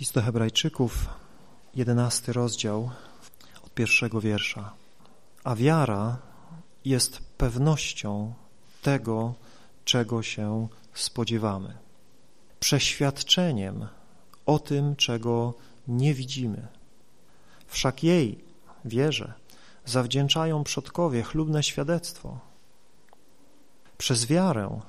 List do Hebrajczyków, jedenasty rozdział, od pierwszego wiersza. A wiara jest pewnością tego, czego się spodziewamy. Przeświadczeniem o tym, czego nie widzimy. Wszak jej, wierze, zawdzięczają przodkowie chlubne świadectwo. Przez wiarę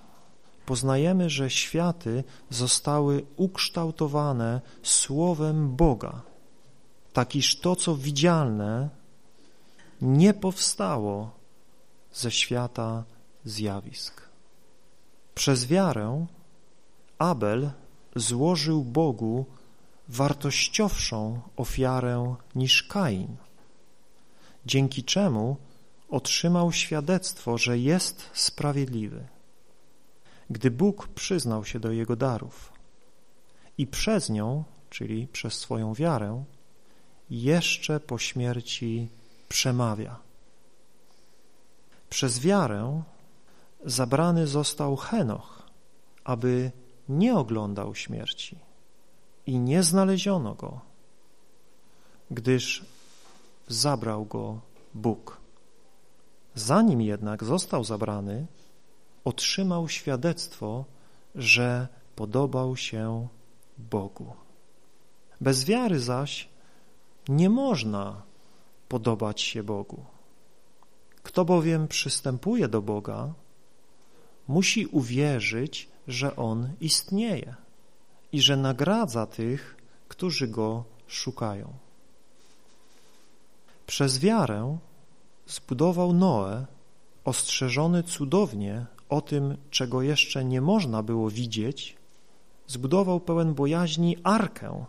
poznajemy, że światy zostały ukształtowane Słowem Boga, tak iż to, co widzialne, nie powstało ze świata zjawisk. Przez wiarę Abel złożył Bogu wartościowszą ofiarę niż Kain, dzięki czemu otrzymał świadectwo, że jest sprawiedliwy gdy Bóg przyznał się do jego darów i przez nią, czyli przez swoją wiarę, jeszcze po śmierci przemawia. Przez wiarę zabrany został Henoch, aby nie oglądał śmierci i nie znaleziono go, gdyż zabrał go Bóg. Zanim jednak został zabrany, otrzymał świadectwo, że podobał się Bogu. Bez wiary zaś nie można podobać się Bogu. Kto bowiem przystępuje do Boga, musi uwierzyć, że On istnieje i że nagradza tych, którzy Go szukają. Przez wiarę zbudował Noe, ostrzeżony cudownie o tym, czego jeszcze nie można było widzieć, zbudował pełen bojaźni arkę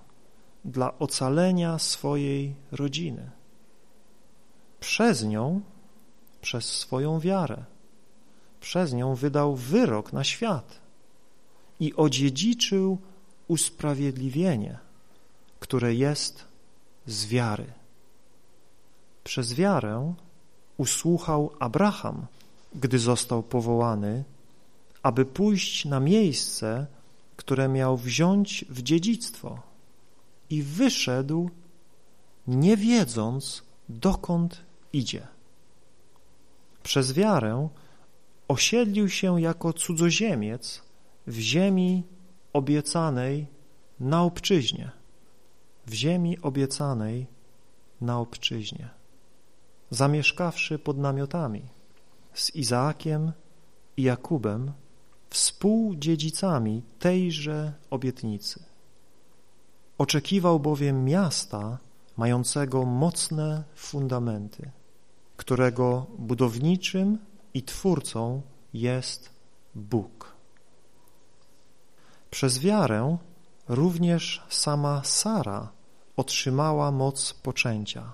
dla ocalenia swojej rodziny. Przez nią, przez swoją wiarę, przez nią wydał wyrok na świat i odziedziczył usprawiedliwienie, które jest z wiary. Przez wiarę usłuchał Abraham, gdy został powołany, aby pójść na miejsce, które miał wziąć w dziedzictwo. I wyszedł, nie wiedząc, dokąd idzie. Przez wiarę osiedlił się jako cudzoziemiec w ziemi obiecanej na obczyźnie, w ziemi obiecanej na obczyźnie, zamieszkawszy pod namiotami z Izaakiem i Jakubem, współdziedzicami tejże obietnicy. Oczekiwał bowiem miasta mającego mocne fundamenty, którego budowniczym i twórcą jest Bóg. Przez wiarę również sama Sara otrzymała moc poczęcia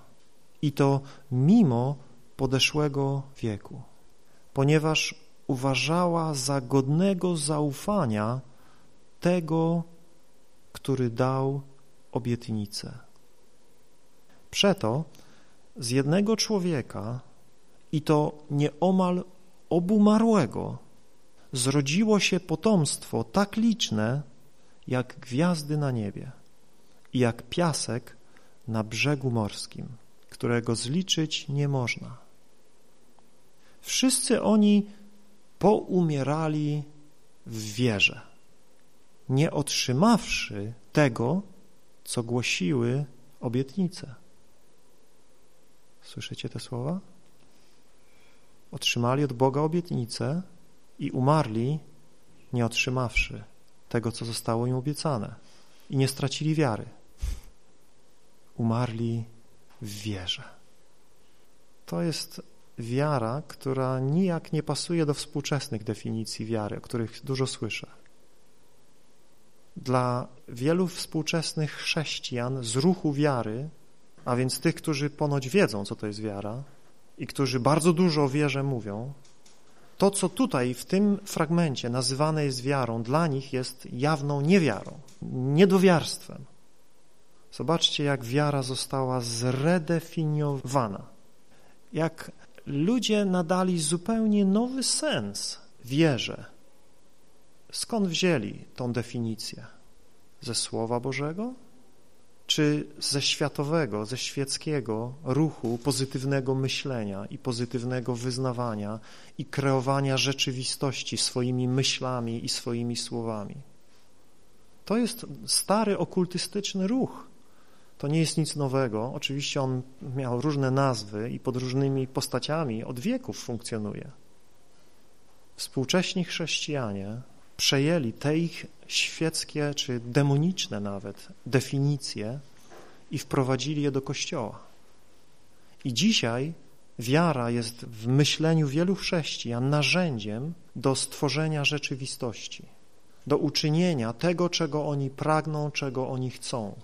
i to mimo podeszłego wieku ponieważ uważała za godnego zaufania tego, który dał obietnicę. Przeto z jednego człowieka i to nieomal obumarłego zrodziło się potomstwo tak liczne, jak gwiazdy na niebie i jak piasek na brzegu morskim, którego zliczyć nie można. Wszyscy oni poumierali w wierze, nie otrzymawszy tego, co głosiły obietnice. Słyszycie te słowa? Otrzymali od Boga obietnicę i umarli, nie otrzymawszy tego, co zostało im obiecane i nie stracili wiary. Umarli w wierze. To jest wiara, która nijak nie pasuje do współczesnych definicji wiary, o których dużo słyszę. Dla wielu współczesnych chrześcijan z ruchu wiary, a więc tych, którzy ponoć wiedzą, co to jest wiara i którzy bardzo dużo o wierze mówią, to, co tutaj w tym fragmencie nazywane jest wiarą, dla nich jest jawną niewiarą, niedowiarstwem. Zobaczcie, jak wiara została zredefiniowana. Jak ludzie nadali zupełnie nowy sens wierze. Skąd wzięli tą definicję? Ze Słowa Bożego? czy ze światowego, ze świeckiego ruchu pozytywnego myślenia i pozytywnego wyznawania i kreowania rzeczywistości swoimi myślami i swoimi słowami. To jest stary okultystyczny ruch. To nie jest nic nowego. Oczywiście on miał różne nazwy i pod różnymi postaciami od wieków funkcjonuje. Współcześni chrześcijanie przejęli te ich świeckie czy demoniczne nawet definicje i wprowadzili je do Kościoła. I dzisiaj wiara jest w myśleniu wielu chrześcijan narzędziem do stworzenia rzeczywistości, do uczynienia tego, czego oni pragną, czego oni chcą.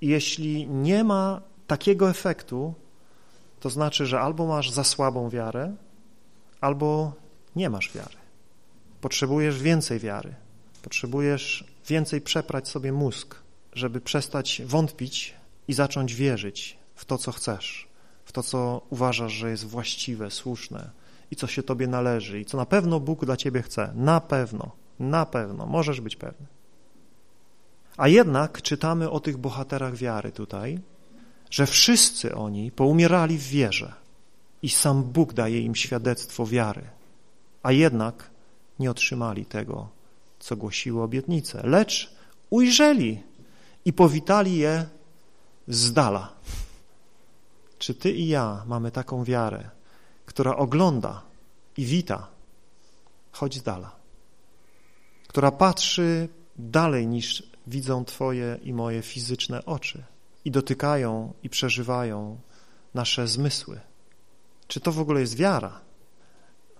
Jeśli nie ma takiego efektu, to znaczy, że albo masz za słabą wiarę, albo nie masz wiary. Potrzebujesz więcej wiary. Potrzebujesz więcej przeprać sobie mózg, żeby przestać wątpić i zacząć wierzyć w to, co chcesz, w to, co uważasz, że jest właściwe, słuszne i co się tobie należy i co na pewno Bóg dla ciebie chce. Na pewno, na pewno, możesz być pewny. A jednak czytamy o tych bohaterach wiary tutaj, że wszyscy oni poumierali w wierze i sam Bóg daje im świadectwo wiary, a jednak nie otrzymali tego, co głosiły obietnice, lecz ujrzeli i powitali je z dala. Czy ty i ja mamy taką wiarę, która ogląda i wita, choć z dala, która patrzy dalej niż widzą twoje i moje fizyczne oczy i dotykają i przeżywają nasze zmysły. Czy to w ogóle jest wiara?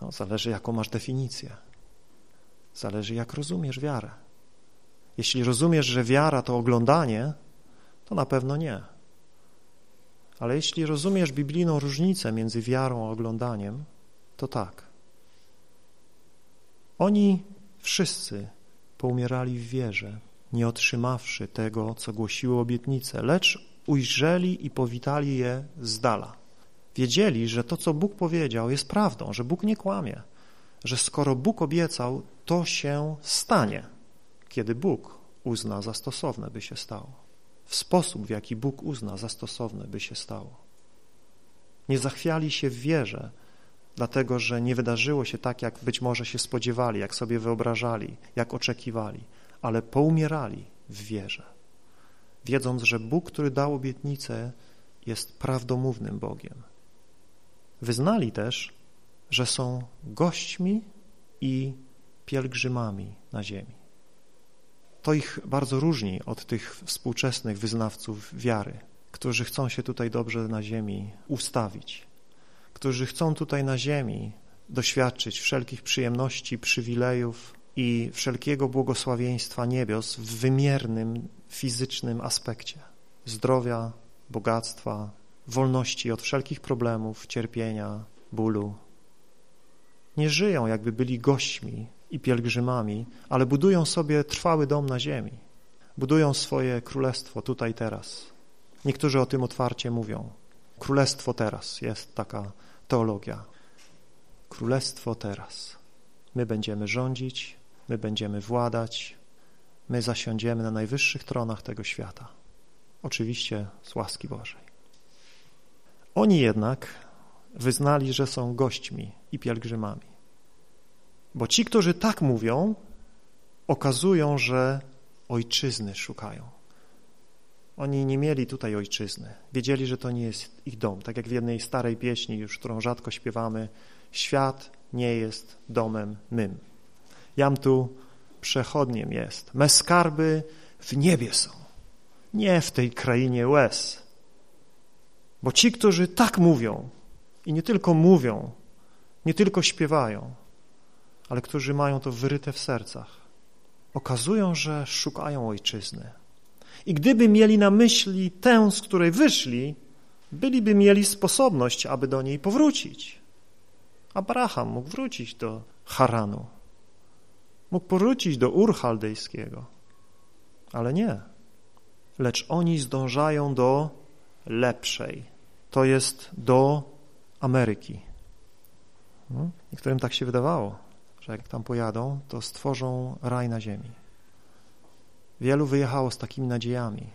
No, zależy, jaką masz definicję. Zależy, jak rozumiesz wiarę. Jeśli rozumiesz, że wiara to oglądanie, to na pewno nie. Ale jeśli rozumiesz biblijną różnicę między wiarą a oglądaniem, to tak. Oni wszyscy poumierali w wierze, nie otrzymawszy tego, co głosiły obietnice, lecz ujrzeli i powitali je z dala. Wiedzieli, że to, co Bóg powiedział, jest prawdą, że Bóg nie kłamie, że skoro Bóg obiecał, to się stanie, kiedy Bóg uzna za stosowne, by się stało. W sposób, w jaki Bóg uzna za stosowne, by się stało. Nie zachwiali się w wierze, dlatego że nie wydarzyło się tak, jak być może się spodziewali, jak sobie wyobrażali, jak oczekiwali, ale poumierali w wierze, wiedząc, że Bóg, który dał obietnicę, jest prawdomównym Bogiem. Wyznali też, że są gośćmi i pielgrzymami na ziemi. To ich bardzo różni od tych współczesnych wyznawców wiary, którzy chcą się tutaj dobrze na ziemi ustawić, którzy chcą tutaj na ziemi doświadczyć wszelkich przyjemności, przywilejów i wszelkiego błogosławieństwa niebios w wymiernym, fizycznym aspekcie zdrowia, bogactwa, wolności od wszelkich problemów, cierpienia, bólu. Nie żyją, jakby byli gośćmi i pielgrzymami, ale budują sobie trwały dom na ziemi. Budują swoje królestwo tutaj teraz. Niektórzy o tym otwarcie mówią. Królestwo teraz jest taka teologia. Królestwo teraz. My będziemy rządzić, my będziemy władać, my zasiądziemy na najwyższych tronach tego świata. Oczywiście z łaski Bożej. Oni jednak wyznali, że są gośćmi i pielgrzymami. Bo ci, którzy tak mówią, okazują, że ojczyzny szukają. Oni nie mieli tutaj ojczyzny. Wiedzieli, że to nie jest ich dom. Tak jak w jednej starej pieśni, już którą rzadko śpiewamy, świat nie jest domem mym. Jam tu przechodniem jest. Me skarby w niebie są. Nie w tej krainie łez. Bo ci, którzy tak mówią i nie tylko mówią, nie tylko śpiewają, ale którzy mają to wyryte w sercach, okazują, że szukają ojczyzny. I gdyby mieli na myśli tę, z której wyszli, byliby mieli sposobność, aby do niej powrócić. Abraham mógł wrócić do Haranu, mógł powrócić do Ur Chaldejskiego, ale nie. Lecz oni zdążają do lepszej, to jest do Ameryki. Hmm? Niektórym tak się wydawało, że jak tam pojadą, to stworzą raj na ziemi. Wielu wyjechało z takimi nadziejami,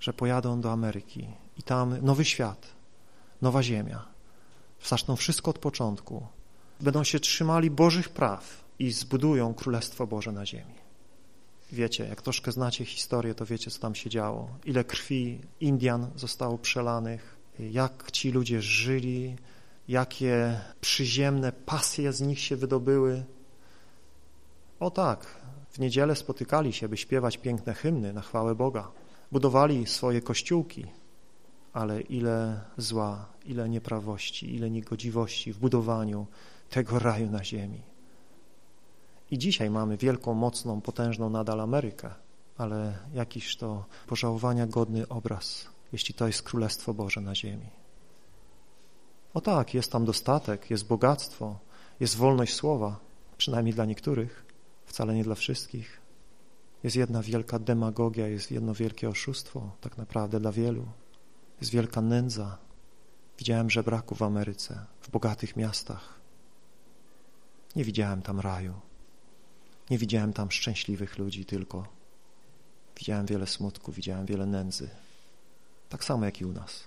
że pojadą do Ameryki i tam nowy świat, nowa ziemia. Zaczną wszystko od początku. Będą się trzymali Bożych praw i zbudują Królestwo Boże na ziemi. Wiecie, jak troszkę znacie historię, to wiecie, co tam się działo. Ile krwi Indian zostało przelanych, jak ci ludzie żyli, jakie przyziemne pasje z nich się wydobyły. O tak, w niedzielę spotykali się, by śpiewać piękne hymny na chwałę Boga. Budowali swoje kościółki, ale ile zła, ile nieprawości, ile niegodziwości w budowaniu tego raju na ziemi. I dzisiaj mamy wielką, mocną, potężną nadal Amerykę, ale jakiś to pożałowania godny obraz, jeśli to jest Królestwo Boże na ziemi. O tak, jest tam dostatek, jest bogactwo, jest wolność słowa, przynajmniej dla niektórych, wcale nie dla wszystkich. Jest jedna wielka demagogia, jest jedno wielkie oszustwo, tak naprawdę dla wielu. Jest wielka nędza. Widziałem żebraków w Ameryce, w bogatych miastach. Nie widziałem tam raju. Nie widziałem tam szczęśliwych ludzi tylko. Widziałem wiele smutku, widziałem wiele nędzy. Tak samo jak i u nas.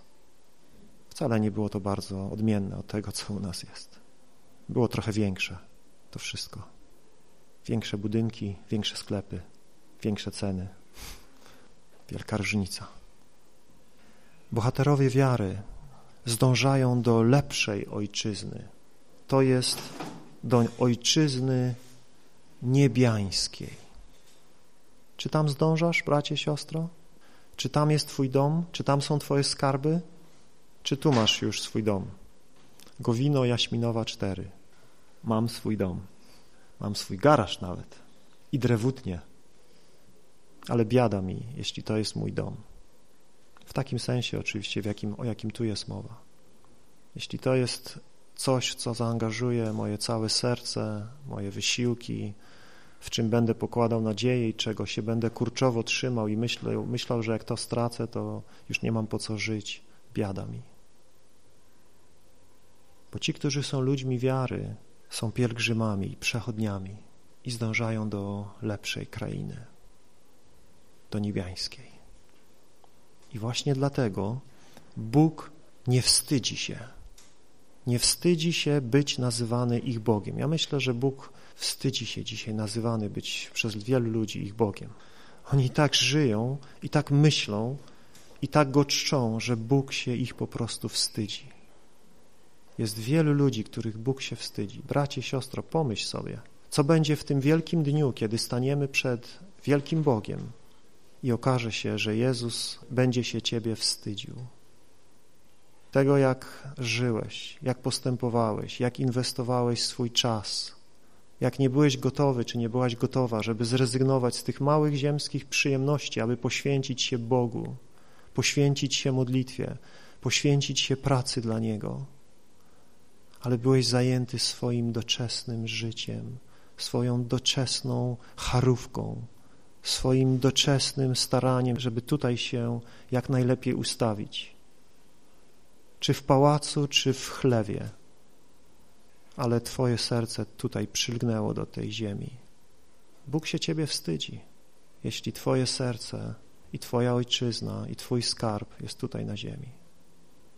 Wcale nie było to bardzo odmienne od tego, co u nas jest. Było trochę większe to wszystko. Większe budynki, większe sklepy, większe ceny. Wielka różnica. Bohaterowie wiary zdążają do lepszej ojczyzny. To jest do ojczyzny niebiańskiej. Czy tam zdążasz, bracie, siostro? Czy tam jest twój dom? Czy tam są twoje skarby? Czy tu masz już swój dom? Gowino Jaśminowa 4. Mam swój dom. Mam swój garaż nawet. I drewutnie. Ale biada mi, jeśli to jest mój dom. W takim sensie oczywiście, w jakim, o jakim tu jest mowa. Jeśli to jest coś, co zaangażuje moje całe serce, moje wysiłki, w czym będę pokładał nadzieję i czego się będę kurczowo trzymał i myślał, myślał, że jak to stracę, to już nie mam po co żyć, biada mi. Bo ci, którzy są ludźmi wiary, są pielgrzymami i przechodniami i zdążają do lepszej krainy, do niebiańskiej. I właśnie dlatego Bóg nie wstydzi się, nie wstydzi się być nazywany ich Bogiem. Ja myślę, że Bóg wstydzi się dzisiaj nazywany być przez wielu ludzi ich Bogiem. Oni tak żyją i tak myślą i tak go czczą, że Bóg się ich po prostu wstydzi. Jest wielu ludzi, których Bóg się wstydzi. Bracie, siostro, pomyśl sobie, co będzie w tym wielkim dniu, kiedy staniemy przed wielkim Bogiem i okaże się, że Jezus będzie się Ciebie wstydził. Tego, jak żyłeś, jak postępowałeś, jak inwestowałeś swój czas, jak nie byłeś gotowy, czy nie byłaś gotowa, żeby zrezygnować z tych małych ziemskich przyjemności, aby poświęcić się Bogu, poświęcić się modlitwie, poświęcić się pracy dla Niego ale byłeś zajęty swoim doczesnym życiem, swoją doczesną charówką, swoim doczesnym staraniem, żeby tutaj się jak najlepiej ustawić. Czy w pałacu, czy w chlewie, ale Twoje serce tutaj przylgnęło do tej ziemi. Bóg się Ciebie wstydzi, jeśli Twoje serce i Twoja ojczyzna i Twój skarb jest tutaj na ziemi.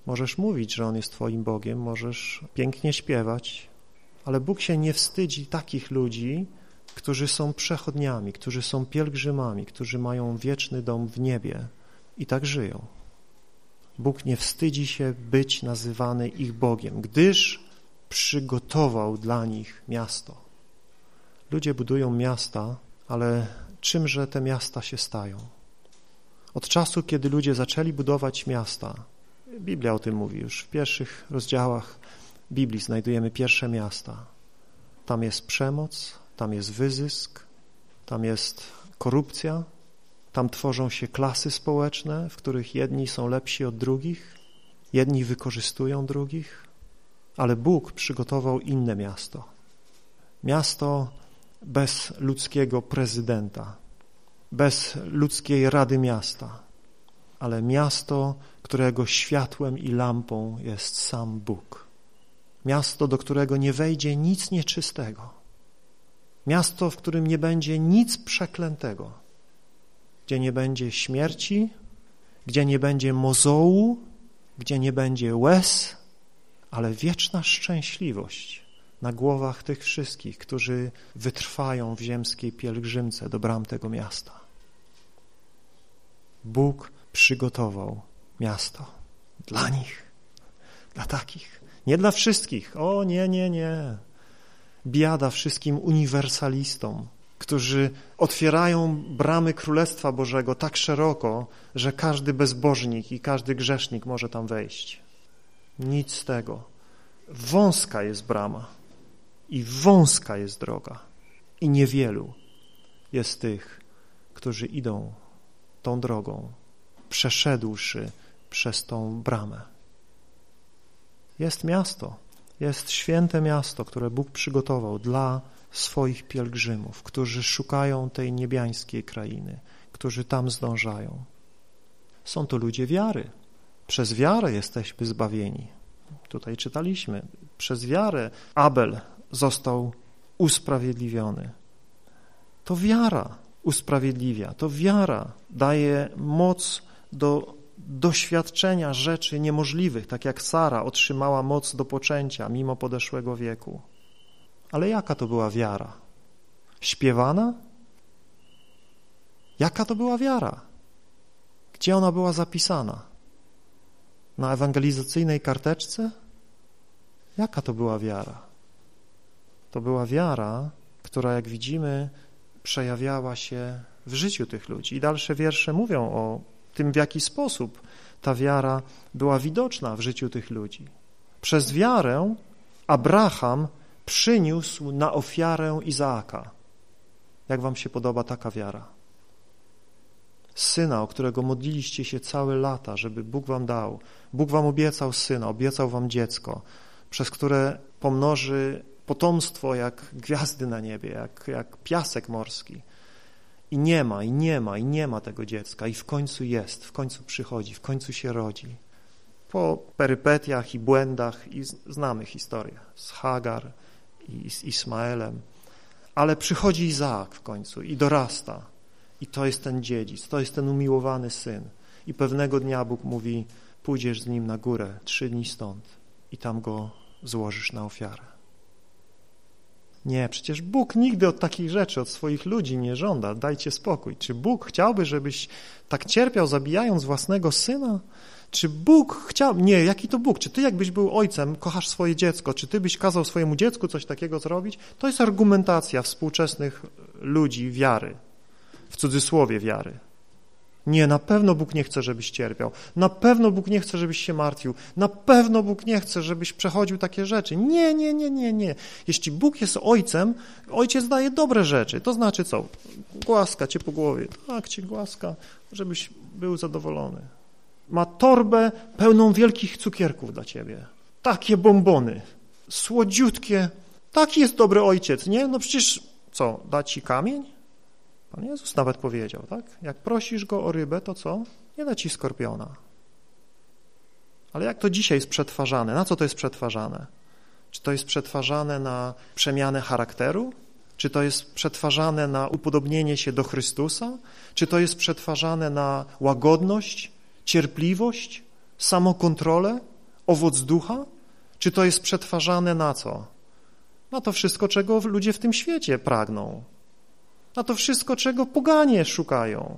Możesz mówić, że On jest Twoim Bogiem, możesz pięknie śpiewać, ale Bóg się nie wstydzi takich ludzi, którzy są przechodniami, którzy są pielgrzymami, którzy mają wieczny dom w niebie i tak żyją. Bóg nie wstydzi się być nazywany ich Bogiem, gdyż przygotował dla nich miasto. Ludzie budują miasta, ale czymże te miasta się stają? Od czasu, kiedy ludzie zaczęli budować miasta, Biblia o tym mówi już. W pierwszych rozdziałach Biblii znajdujemy pierwsze miasta. Tam jest przemoc, tam jest wyzysk, tam jest korupcja, tam tworzą się klasy społeczne, w których jedni są lepsi od drugich, jedni wykorzystują drugich, ale Bóg przygotował inne miasto. Miasto bez ludzkiego prezydenta, bez ludzkiej rady miasta, ale miasto, którego światłem i lampą jest sam Bóg. Miasto, do którego nie wejdzie nic nieczystego. Miasto, w którym nie będzie nic przeklętego, gdzie nie będzie śmierci, gdzie nie będzie mozołu, gdzie nie będzie łez, ale wieczna szczęśliwość na głowach tych wszystkich, którzy wytrwają w ziemskiej pielgrzymce do bram tego miasta. Bóg przygotował miasto dla nich, dla takich, nie dla wszystkich. O nie, nie, nie. Biada wszystkim uniwersalistom, którzy otwierają bramy Królestwa Bożego tak szeroko, że każdy bezbożnik i każdy grzesznik może tam wejść. Nic z tego. Wąska jest brama i wąska jest droga i niewielu jest tych, którzy idą tą drogą, przeszedłszy przez tą bramę. Jest miasto, jest święte miasto, które Bóg przygotował dla swoich pielgrzymów, którzy szukają tej niebiańskiej krainy, którzy tam zdążają. Są to ludzie wiary. Przez wiarę jesteśmy zbawieni. Tutaj czytaliśmy. Przez wiarę Abel został usprawiedliwiony. To wiara usprawiedliwia, to wiara daje moc do doświadczenia rzeczy niemożliwych, tak jak Sara otrzymała moc do poczęcia mimo podeszłego wieku. Ale jaka to była wiara? Śpiewana? Jaka to była wiara? Gdzie ona była zapisana? Na ewangelizacyjnej karteczce? Jaka to była wiara? To była wiara, która, jak widzimy, przejawiała się w życiu tych ludzi. I dalsze wiersze mówią o tym, w jaki sposób ta wiara była widoczna w życiu tych ludzi. Przez wiarę Abraham przyniósł na ofiarę Izaaka. Jak wam się podoba taka wiara? Syna, o którego modliliście się całe lata, żeby Bóg wam dał. Bóg wam obiecał syna, obiecał wam dziecko, przez które pomnoży potomstwo jak gwiazdy na niebie, jak, jak piasek morski. I nie ma, i nie ma, i nie ma tego dziecka. I w końcu jest, w końcu przychodzi, w końcu się rodzi. Po perypetiach i błędach i znamy historię z Hagar i z Ismaelem. Ale przychodzi Izaak w końcu i dorasta. I to jest ten dziedzic, to jest ten umiłowany syn. I pewnego dnia Bóg mówi, pójdziesz z nim na górę, trzy dni stąd i tam go złożysz na ofiarę. Nie, przecież Bóg nigdy od takich rzeczy, od swoich ludzi nie żąda. Dajcie spokój. Czy Bóg chciałby, żebyś tak cierpiał, zabijając własnego syna? Czy Bóg chciał... Nie, jaki to Bóg? Czy ty jakbyś był ojcem, kochasz swoje dziecko, czy ty byś kazał swojemu dziecku coś takiego zrobić? To jest argumentacja współczesnych ludzi wiary, w cudzysłowie wiary. Nie, na pewno Bóg nie chce, żebyś cierpiał. Na pewno Bóg nie chce, żebyś się martwił. Na pewno Bóg nie chce, żebyś przechodził takie rzeczy. Nie, nie, nie, nie, nie. Jeśli Bóg jest ojcem, ojciec daje dobre rzeczy. To znaczy co? Głaska cię po głowie. Tak, cię głaska, żebyś był zadowolony. Ma torbę pełną wielkich cukierków dla ciebie. Takie bombony. Słodziutkie. Taki jest dobry ojciec, nie? No przecież co, da ci kamień? Pan Jezus nawet powiedział, tak? Jak prosisz go o rybę, to co? Nie da ci skorpiona. Ale jak to dzisiaj jest przetwarzane? Na co to jest przetwarzane? Czy to jest przetwarzane na przemianę charakteru? Czy to jest przetwarzane na upodobnienie się do Chrystusa? Czy to jest przetwarzane na łagodność, cierpliwość, samokontrolę, owoc ducha? Czy to jest przetwarzane na co? Na to wszystko, czego ludzie w tym świecie pragną na to wszystko, czego poganie szukają.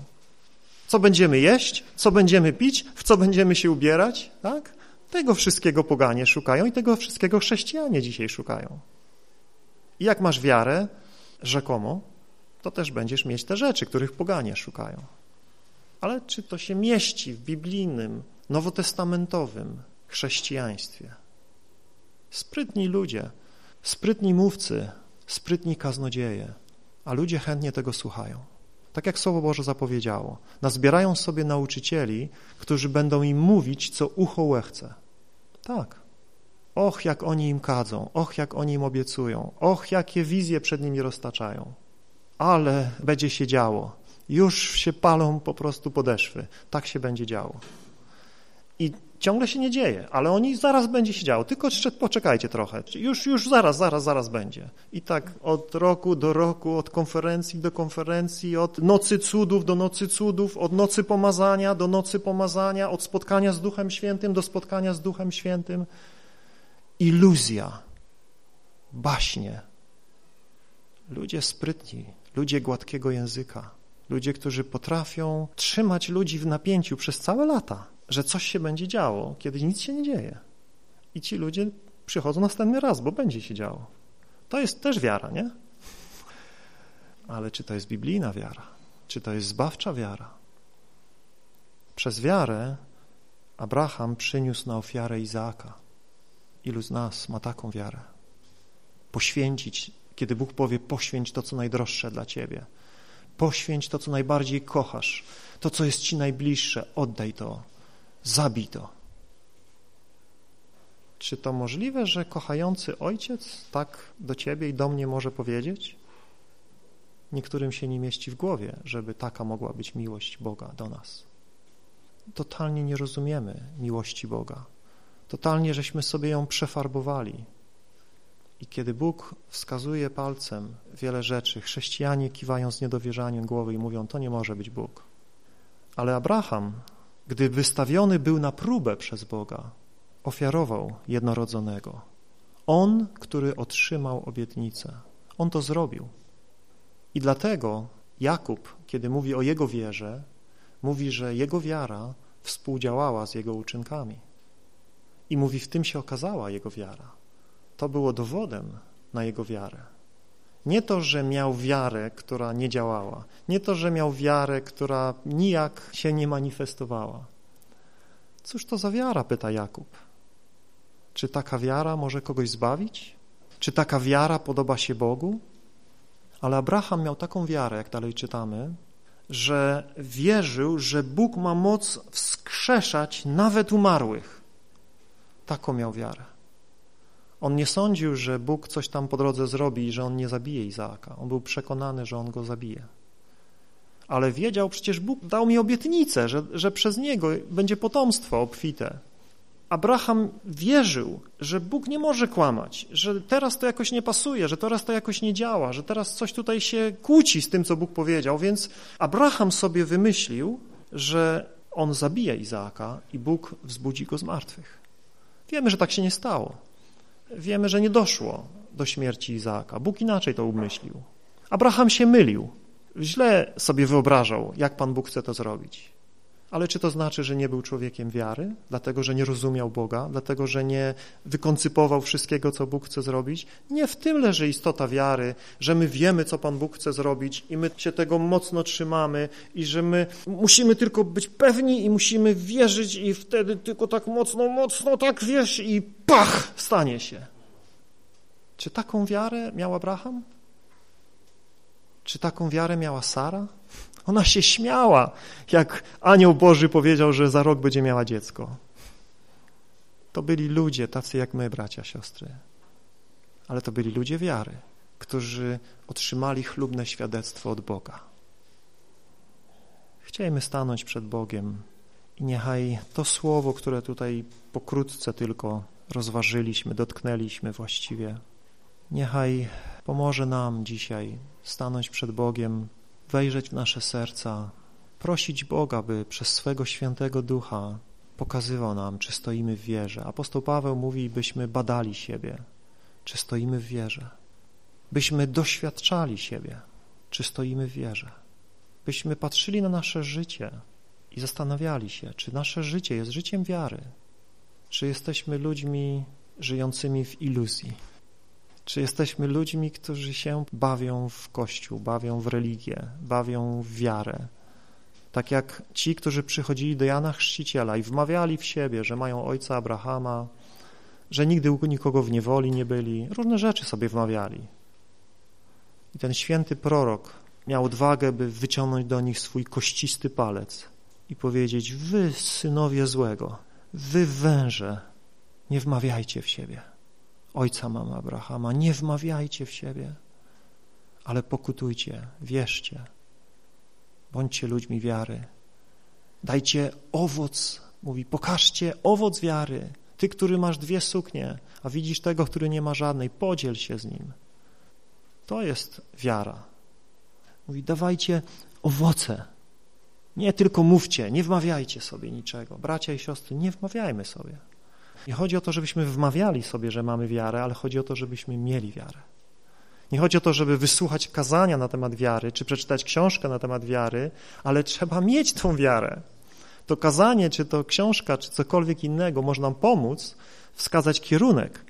Co będziemy jeść, co będziemy pić, w co będziemy się ubierać, tak? Tego wszystkiego poganie szukają i tego wszystkiego chrześcijanie dzisiaj szukają. I jak masz wiarę, rzekomo, to też będziesz mieć te rzeczy, których poganie szukają. Ale czy to się mieści w biblijnym, nowotestamentowym chrześcijaństwie? Sprytni ludzie, sprytni mówcy, sprytni kaznodzieje – a ludzie chętnie tego słuchają. Tak jak Słowo Boże zapowiedziało. Nazbierają sobie nauczycieli, którzy będą im mówić, co ucho łechce. Tak. Och, jak oni im kadzą, och, jak oni im obiecują, och, jakie wizje przed nimi roztaczają. Ale będzie się działo. Już się palą po prostu podeszwy. Tak się będzie działo. I ciągle się nie dzieje, ale oni zaraz będzie się działo, tylko poczekajcie trochę, już, już zaraz, zaraz, zaraz będzie. I tak od roku do roku, od konferencji do konferencji, od nocy cudów do nocy cudów, od nocy pomazania do nocy pomazania, od spotkania z Duchem Świętym do spotkania z Duchem Świętym. Iluzja, baśnie. Ludzie sprytni, ludzie gładkiego języka, ludzie, którzy potrafią trzymać ludzi w napięciu przez całe lata że coś się będzie działo, kiedy nic się nie dzieje. I ci ludzie przychodzą następny raz, bo będzie się działo. To jest też wiara, nie? Ale czy to jest biblijna wiara? Czy to jest zbawcza wiara? Przez wiarę Abraham przyniósł na ofiarę Izaaka. Ilu z nas ma taką wiarę? Poświęcić, kiedy Bóg powie, poświęć to, co najdroższe dla Ciebie. Poświęć to, co najbardziej kochasz. To, co jest Ci najbliższe, oddaj to zabij to. Czy to możliwe, że kochający ojciec tak do ciebie i do mnie może powiedzieć? Niektórym się nie mieści w głowie, żeby taka mogła być miłość Boga do nas. Totalnie nie rozumiemy miłości Boga. Totalnie żeśmy sobie ją przefarbowali. I kiedy Bóg wskazuje palcem wiele rzeczy, chrześcijanie kiwają z niedowierzaniem głowy i mówią, to nie może być Bóg. Ale Abraham gdy wystawiony był na próbę przez Boga, ofiarował jednorodzonego. On, który otrzymał obietnicę. On to zrobił. I dlatego Jakub, kiedy mówi o jego wierze, mówi, że jego wiara współdziałała z jego uczynkami. I mówi, w tym się okazała jego wiara. To było dowodem na jego wiarę. Nie to, że miał wiarę, która nie działała. Nie to, że miał wiarę, która nijak się nie manifestowała. Cóż to za wiara, pyta Jakub. Czy taka wiara może kogoś zbawić? Czy taka wiara podoba się Bogu? Ale Abraham miał taką wiarę, jak dalej czytamy, że wierzył, że Bóg ma moc wskrzeszać nawet umarłych. Taką miał wiarę. On nie sądził, że Bóg coś tam po drodze zrobi i że on nie zabije Izaaka. On był przekonany, że on go zabije. Ale wiedział, przecież Bóg dał mi obietnicę, że, że przez niego będzie potomstwo obfite. Abraham wierzył, że Bóg nie może kłamać, że teraz to jakoś nie pasuje, że teraz to jakoś nie działa, że teraz coś tutaj się kłóci z tym, co Bóg powiedział, więc Abraham sobie wymyślił, że on zabije Izaaka i Bóg wzbudzi go z martwych. Wiemy, że tak się nie stało wiemy, że nie doszło do śmierci Izaaka. Bóg inaczej to umyślił. Abraham się mylił. Źle sobie wyobrażał, jak Pan Bóg chce to zrobić. Ale czy to znaczy, że nie był człowiekiem wiary, dlatego że nie rozumiał Boga, dlatego że nie wykoncypował wszystkiego, co Bóg chce zrobić? Nie w tym leży istota wiary, że my wiemy, co Pan Bóg chce zrobić i my się tego mocno trzymamy i że my musimy tylko być pewni i musimy wierzyć i wtedy tylko tak mocno, mocno tak wiesz i pach, stanie się. Czy taką wiarę miał Abraham? Czy taką wiarę miała Sara? Ona się śmiała, jak anioł Boży powiedział, że za rok będzie miała dziecko. To byli ludzie tacy jak my, bracia, siostry. Ale to byli ludzie wiary, którzy otrzymali chlubne świadectwo od Boga. Chcielibyśmy stanąć przed Bogiem i niechaj to słowo, które tutaj pokrótce tylko rozważyliśmy, dotknęliśmy właściwie, niechaj pomoże nam dzisiaj stanąć przed Bogiem wejrzeć w nasze serca, prosić Boga, by przez swego świętego ducha pokazywał nam, czy stoimy w wierze. Apostoł Paweł mówi, byśmy badali siebie, czy stoimy w wierze. Byśmy doświadczali siebie, czy stoimy w wierze. Byśmy patrzyli na nasze życie i zastanawiali się, czy nasze życie jest życiem wiary, czy jesteśmy ludźmi żyjącymi w iluzji. Czy jesteśmy ludźmi, którzy się bawią w Kościół, bawią w religię, bawią w wiarę? Tak jak ci, którzy przychodzili do Jana Chrzciciela i wmawiali w siebie, że mają ojca Abrahama, że nigdy u nikogo w niewoli nie byli, różne rzeczy sobie wmawiali. I ten święty prorok miał odwagę, by wyciągnąć do nich swój kościsty palec i powiedzieć, wy synowie złego, wy węże, nie wmawiajcie w siebie ojca mam Abrahama. Nie wmawiajcie w siebie, ale pokutujcie, wierzcie, bądźcie ludźmi wiary. Dajcie owoc Mówi, pokażcie owoc wiary. Ty, który masz dwie suknie, a widzisz tego, który nie ma żadnej, podziel się z nim. To jest wiara. Mówi, dawajcie owoce. Nie tylko mówcie, nie wmawiajcie sobie niczego. Bracia i siostry, nie wmawiajmy sobie. Nie chodzi o to, żebyśmy wmawiali sobie, że mamy wiarę, ale chodzi o to, żebyśmy mieli wiarę. Nie chodzi o to, żeby wysłuchać kazania na temat wiary, czy przeczytać książkę na temat wiary, ale trzeba mieć tą wiarę. To kazanie, czy to książka, czy cokolwiek innego może nam pomóc wskazać kierunek,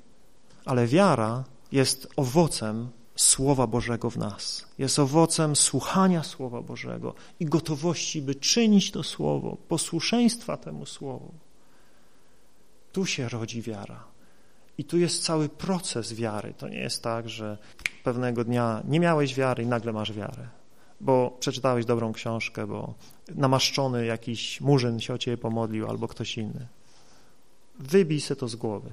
ale wiara jest owocem Słowa Bożego w nas. Jest owocem słuchania Słowa Bożego i gotowości, by czynić to Słowo, posłuszeństwa temu Słowu. Tu się rodzi wiara. I tu jest cały proces wiary. To nie jest tak, że pewnego dnia nie miałeś wiary i nagle masz wiarę, bo przeczytałeś dobrą książkę, bo namaszczony jakiś murzyn się o ciebie pomodlił albo ktoś inny. Wybij se to z głowy.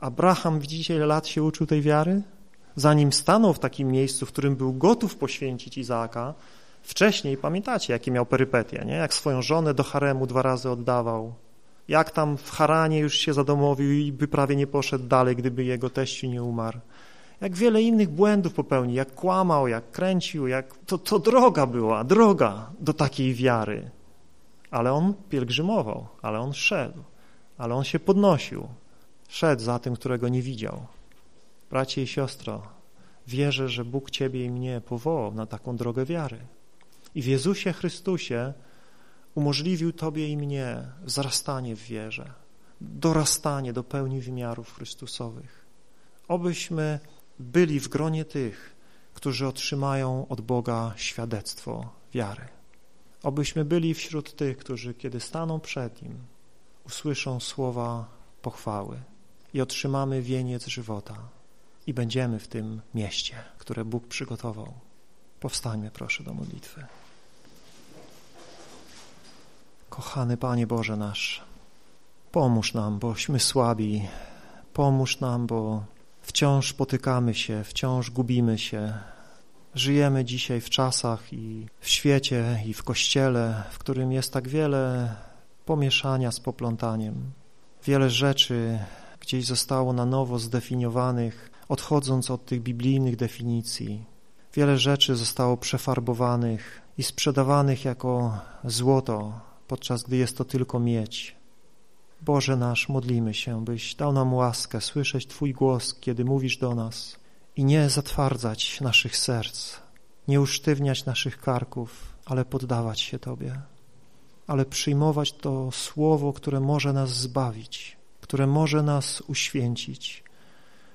Abraham, widzicie, ile lat się uczył tej wiary? Zanim stanął w takim miejscu, w którym był gotów poświęcić Izaaka, wcześniej, pamiętacie, jakie miał perypetie, nie? Jak swoją żonę do haremu dwa razy oddawał, jak tam w Haranie już się zadomowił i by prawie nie poszedł dalej, gdyby jego teściu nie umarł. Jak wiele innych błędów popełnił, jak kłamał, jak kręcił, jak to, to droga była, droga do takiej wiary. Ale on pielgrzymował, ale on szedł, ale on się podnosił. Szedł za tym, którego nie widział. Bracie i siostro, wierzę, że Bóg ciebie i mnie powołał na taką drogę wiary. I w Jezusie Chrystusie umożliwił Tobie i mnie wzrastanie w wierze, dorastanie do pełni wymiarów Chrystusowych. Obyśmy byli w gronie tych, którzy otrzymają od Boga świadectwo wiary. Obyśmy byli wśród tych, którzy kiedy staną przed Nim, usłyszą słowa pochwały i otrzymamy wieniec żywota i będziemy w tym mieście, które Bóg przygotował. Powstańmy proszę do modlitwy. Kochany Panie Boże nasz, pomóż nam, bośmy słabi, pomóż nam, bo wciąż potykamy się, wciąż gubimy się. Żyjemy dzisiaj w czasach i w świecie, i w Kościele, w którym jest tak wiele pomieszania z poplątaniem. Wiele rzeczy gdzieś zostało na nowo zdefiniowanych, odchodząc od tych biblijnych definicji. Wiele rzeczy zostało przefarbowanych i sprzedawanych jako złoto, podczas gdy jest to tylko miedź. Boże nasz, modlimy się, byś dał nam łaskę słyszeć Twój głos, kiedy mówisz do nas i nie zatwardzać naszych serc, nie usztywniać naszych karków, ale poddawać się Tobie, ale przyjmować to słowo, które może nas zbawić, które może nas uświęcić,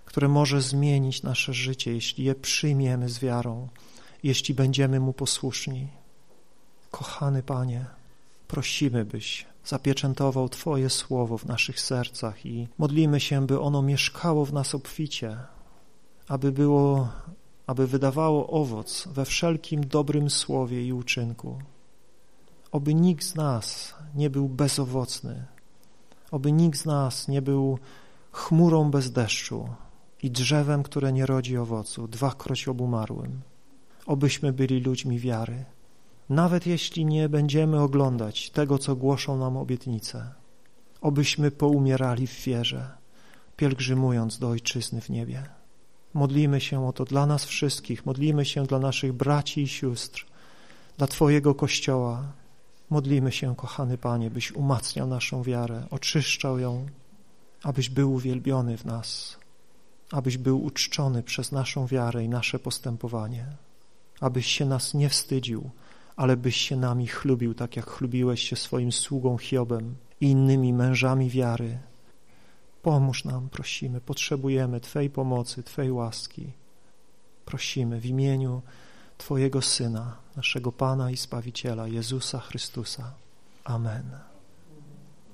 które może zmienić nasze życie, jeśli je przyjmiemy z wiarą, jeśli będziemy Mu posłuszni. Kochany Panie, prosimy, byś zapieczętował Twoje słowo w naszych sercach i modlimy się, by ono mieszkało w nas obficie, aby było, aby wydawało owoc we wszelkim dobrym słowie i uczynku. Oby nikt z nas nie był bezowocny, oby nikt z nas nie był chmurą bez deszczu i drzewem, które nie rodzi owocu, dwakroć obumarłym. Obyśmy byli ludźmi wiary, nawet jeśli nie będziemy oglądać tego, co głoszą nam obietnice, obyśmy poumierali w wierze, pielgrzymując do Ojczyzny w niebie. Modlimy się o to dla nas wszystkich, modlimy się dla naszych braci i sióstr, dla Twojego Kościoła. Modlimy się, kochany Panie, byś umacniał naszą wiarę, oczyszczał ją, abyś był uwielbiony w nas, abyś był uczczony przez naszą wiarę i nasze postępowanie, abyś się nas nie wstydził, ale byś się nami chlubił, tak jak chlubiłeś się swoim sługą Hiobem i innymi mężami wiary. Pomóż nam, prosimy, potrzebujemy Twej pomocy, Twej łaski. Prosimy w imieniu Twojego Syna, naszego Pana i Zbawiciela, Jezusa Chrystusa. Amen.